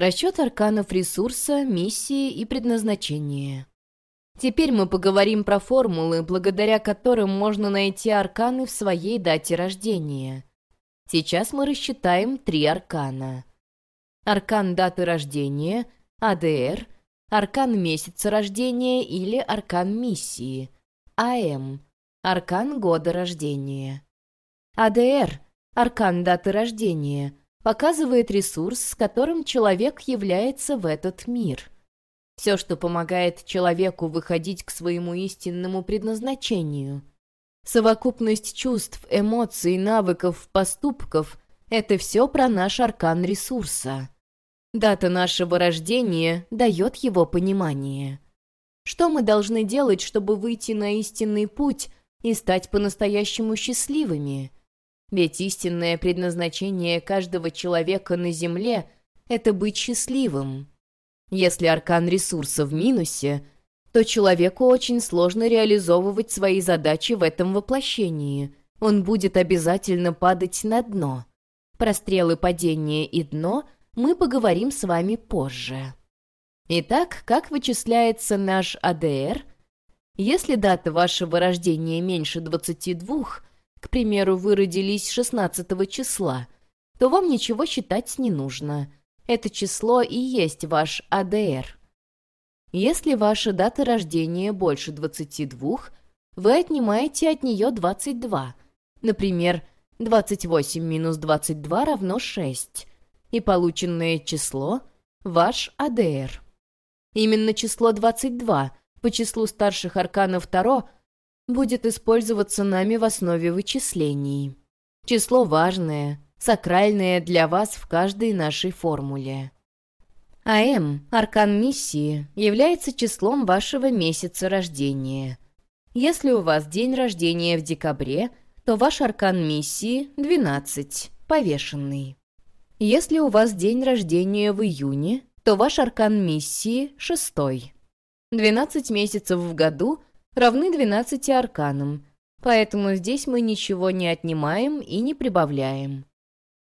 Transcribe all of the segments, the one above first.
Расчет арканов ресурса, миссии и предназначения. Теперь мы поговорим про формулы, благодаря которым можно найти арканы в своей дате рождения. Сейчас мы рассчитаем три аркана. Аркан даты рождения, АДР, аркан месяца рождения или аркан миссии, АМ, аркан года рождения. АДР, аркан даты рождения, показывает ресурс, с которым человек является в этот мир. Все, что помогает человеку выходить к своему истинному предназначению. Совокупность чувств, эмоций, навыков, поступков — это все про наш аркан ресурса. Дата нашего рождения дает его понимание. Что мы должны делать, чтобы выйти на истинный путь и стать по-настоящему счастливыми? Ведь истинное предназначение каждого человека на Земле — это быть счастливым. Если аркан ресурса в минусе, то человеку очень сложно реализовывать свои задачи в этом воплощении. Он будет обязательно падать на дно. Про стрелы падения и дно мы поговорим с вами позже. Итак, как вычисляется наш АДР? Если дата вашего рождения меньше 22, к примеру, вы родились 16 числа, то вам ничего считать не нужно. Это число и есть ваш АДР. Если ваша дата рождения больше 22, вы отнимаете от нее 22. Например, 28 минус 22 равно 6. И полученное число – ваш АДР. Именно число 22 по числу старших арканов Таро – будет использоваться нами в основе вычислений. Число важное, сакральное для вас в каждой нашей формуле. АМ, аркан миссии, является числом вашего месяца рождения. Если у вас день рождения в декабре, то ваш аркан миссии – 12, повешенный. Если у вас день рождения в июне, то ваш аркан миссии – 6. 12 месяцев в году – равны 12 арканам, поэтому здесь мы ничего не отнимаем и не прибавляем.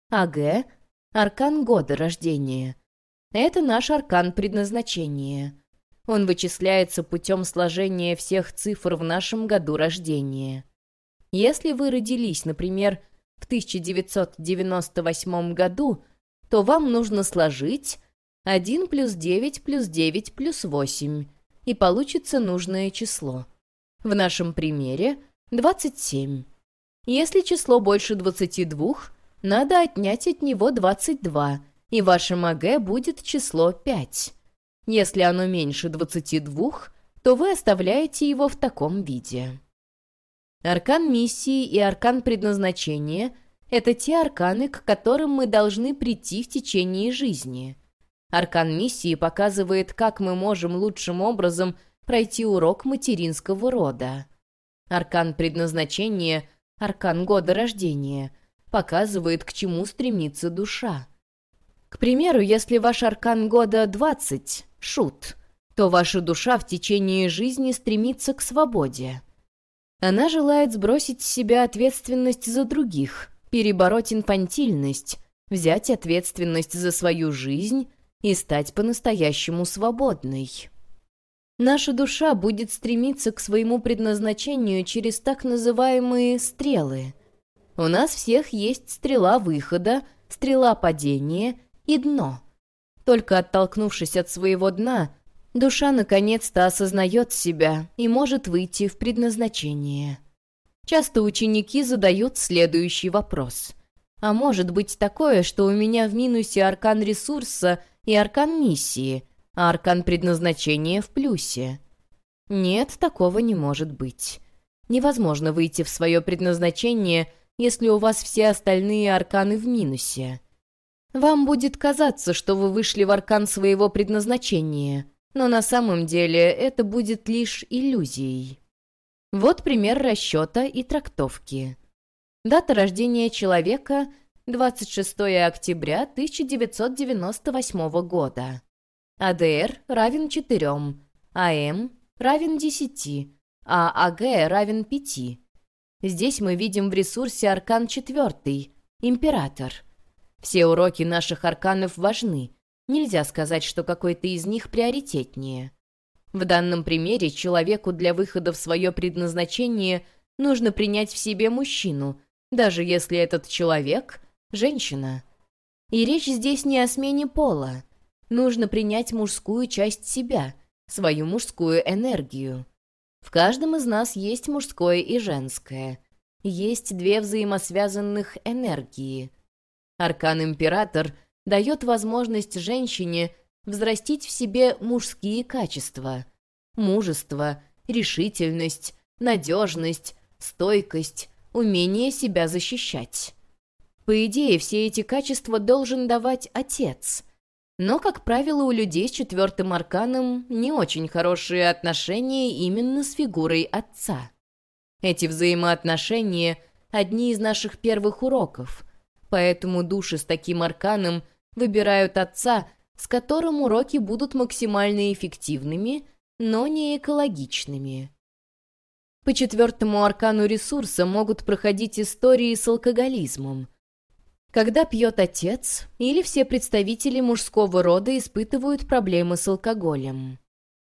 АГ – аркан года рождения. Это наш аркан предназначения. Он вычисляется путем сложения всех цифр в нашем году рождения. Если вы родились, например, в 1998 году, то вам нужно сложить 1 плюс 9 плюс 9 плюс 8, и получится нужное число. В нашем примере 27. Если число больше 22, надо отнять от него 22, и вашем АГ будет число 5. Если оно меньше 22, то вы оставляете его в таком виде. Аркан миссии и аркан предназначения – это те арканы, к которым мы должны прийти в течение жизни. Аркан миссии показывает, как мы можем лучшим образом – пройти урок материнского рода. Аркан предназначения, аркан года рождения, показывает, к чему стремится душа. К примеру, если ваш аркан года 20 – шут, то ваша душа в течение жизни стремится к свободе. Она желает сбросить с себя ответственность за других, перебороть инфантильность, взять ответственность за свою жизнь и стать по-настоящему свободной. Наша душа будет стремиться к своему предназначению через так называемые «стрелы». У нас всех есть стрела выхода, стрела падения и дно. Только оттолкнувшись от своего дна, душа наконец-то осознает себя и может выйти в предназначение. Часто ученики задают следующий вопрос. А может быть такое, что у меня в минусе аркан ресурса и аркан миссии – а аркан предназначения в плюсе. Нет, такого не может быть. Невозможно выйти в свое предназначение, если у вас все остальные арканы в минусе. Вам будет казаться, что вы вышли в аркан своего предназначения, но на самом деле это будет лишь иллюзией. Вот пример расчета и трактовки. Дата рождения человека – 26 октября 1998 года. АДР равен 4, АМ равен 10, а АГ равен 5. Здесь мы видим в ресурсе аркан 4, Император. Все уроки наших арканов важны. Нельзя сказать, что какой-то из них приоритетнее. В данном примере человеку для выхода в свое предназначение нужно принять в себе мужчину, даже если этот человек — женщина. И речь здесь не о смене пола. Нужно принять мужскую часть себя, свою мужскую энергию. В каждом из нас есть мужское и женское. Есть две взаимосвязанных энергии. Аркан-император дает возможность женщине взрастить в себе мужские качества. Мужество, решительность, надежность, стойкость, умение себя защищать. По идее, все эти качества должен давать отец. Но, как правило, у людей с четвертым арканом не очень хорошие отношения именно с фигурой отца. Эти взаимоотношения – одни из наших первых уроков, поэтому души с таким арканом выбирают отца, с которым уроки будут максимально эффективными, но не экологичными. По четвертому аркану ресурса могут проходить истории с алкоголизмом. Когда пьет отец, или все представители мужского рода испытывают проблемы с алкоголем.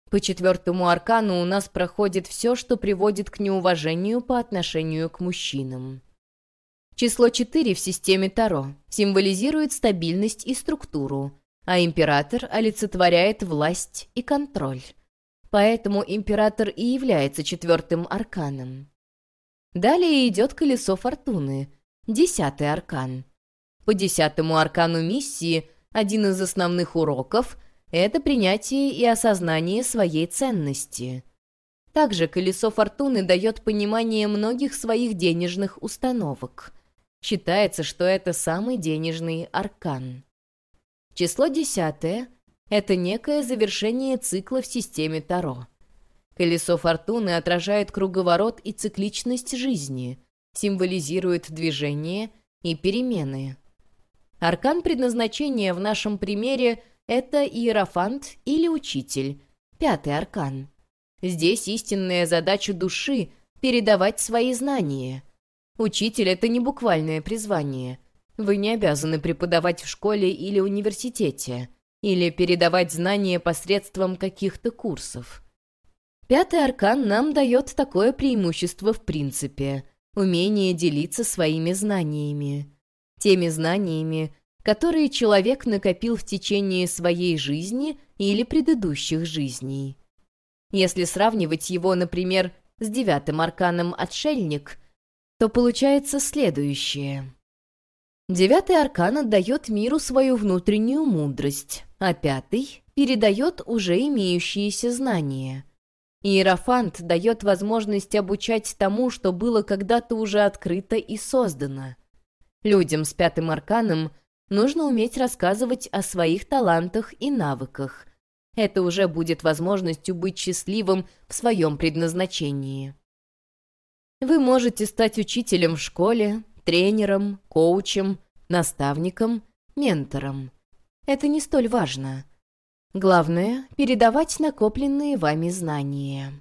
По четвертому аркану у нас проходит все, что приводит к неуважению по отношению к мужчинам. Число 4 в системе Таро символизирует стабильность и структуру, а император олицетворяет власть и контроль. Поэтому император и является четвертым арканом. Далее идет колесо фортуны, десятый аркан. По десятому аркану миссии один из основных уроков – это принятие и осознание своей ценности. Также колесо фортуны дает понимание многих своих денежных установок. Считается, что это самый денежный аркан. Число десятое – это некое завершение цикла в системе Таро. Колесо фортуны отражает круговорот и цикличность жизни, символизирует движение и перемены. Аркан предназначения в нашем примере – это иерофант или учитель, пятый аркан. Здесь истинная задача души – передавать свои знания. Учитель – это не буквальное призвание. Вы не обязаны преподавать в школе или университете – или передавать знания посредством каких-то курсов. Пятый аркан нам дает такое преимущество в принципе – умение делиться своими знаниями. Теми знаниями, которые человек накопил в течение своей жизни или предыдущих жизней. Если сравнивать его, например, с девятым арканом «Отшельник», то получается следующее – Девятый аркан отдает миру свою внутреннюю мудрость, а пятый передает уже имеющиеся знания. Иерофант дает возможность обучать тому, что было когда-то уже открыто и создано. Людям с пятым арканом нужно уметь рассказывать о своих талантах и навыках. Это уже будет возможностью быть счастливым в своем предназначении. Вы можете стать учителем в школе, тренером, коучем, наставником, ментором. Это не столь важно. Главное — передавать накопленные вами знания.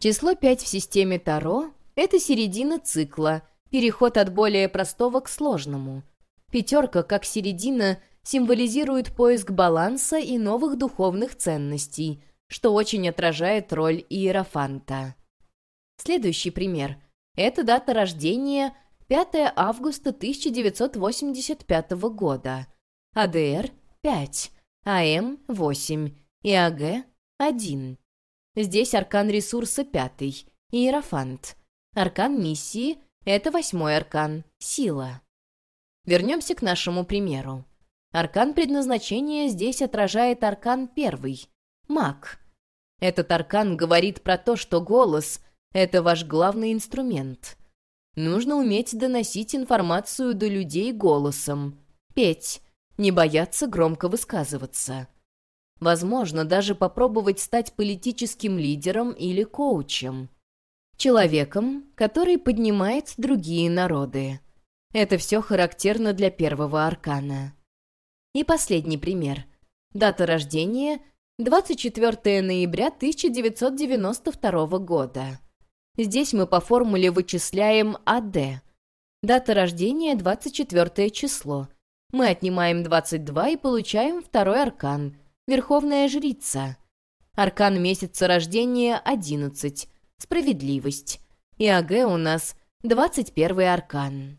Число 5 в системе Таро — это середина цикла, переход от более простого к сложному. Пятерка, как середина, символизирует поиск баланса и новых духовных ценностей, что очень отражает роль Иерофанта. Следующий пример — это дата рождения 5 августа 1985 года. АДР – 5, АМ – 8 и АГ – 1. Здесь аркан ресурса 5, Иерофант. Аркан миссии – это восьмой аркан, сила. Вернемся к нашему примеру. Аркан предназначения здесь отражает аркан первый, маг. Этот аркан говорит про то, что голос – это ваш главный инструмент – Нужно уметь доносить информацию до людей голосом, петь, не бояться громко высказываться. Возможно, даже попробовать стать политическим лидером или коучем. Человеком, который поднимает другие народы. Это все характерно для первого аркана. И последний пример. Дата рождения – 24 ноября 1992 года. Здесь мы по формуле вычисляем АД. Дата рождения – 24 число. Мы отнимаем 22 и получаем второй аркан — Верховная Жрица. Аркан месяца рождения — 11, Справедливость. И АГ у нас — 21 аркан.